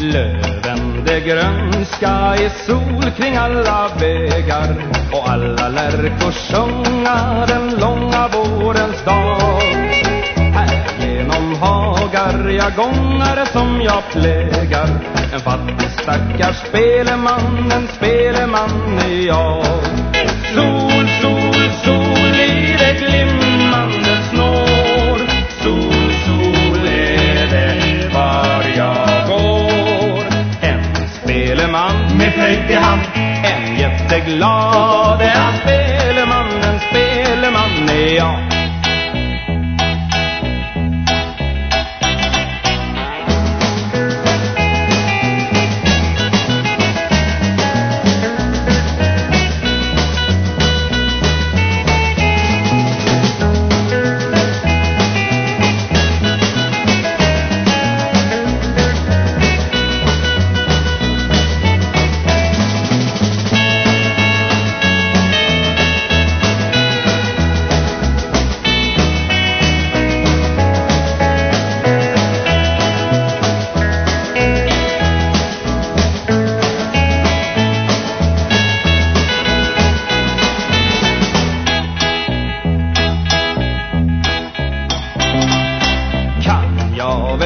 Löven det grönska i sol kring alla vägar. Och alla lärkor sjunga den långa vårens dag. Här genom hagar jag gångar som jag plägar En fattig stackars speleman, en speleman är jag flög i En jätteglad är han.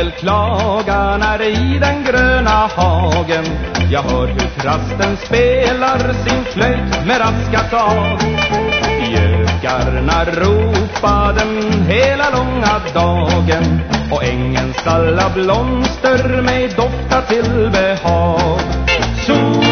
Väl klaga när i den gröna hagen. Jag hör hur trasten spelar sin flöjt med raska tag. Gökarna ropa den hela långa dagen. Och ängens alla blomster mig dofta till behag. Sol,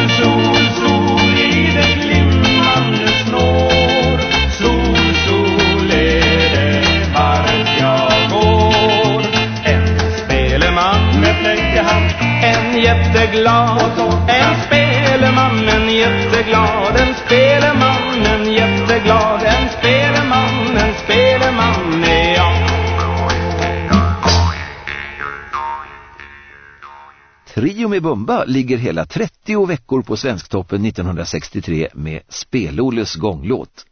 jätteglad En spelmannen jätteglad En spelmannen jätteglad En speleman, en är jag Trio med Bumba ligger hela 30 veckor på Svensktoppen 1963 med Spelolles gånglåt.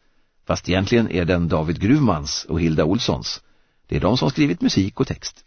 Fast egentligen är den David Gruvmans och Hilda Olssons. Det är de som skrivit musik och text.